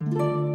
Música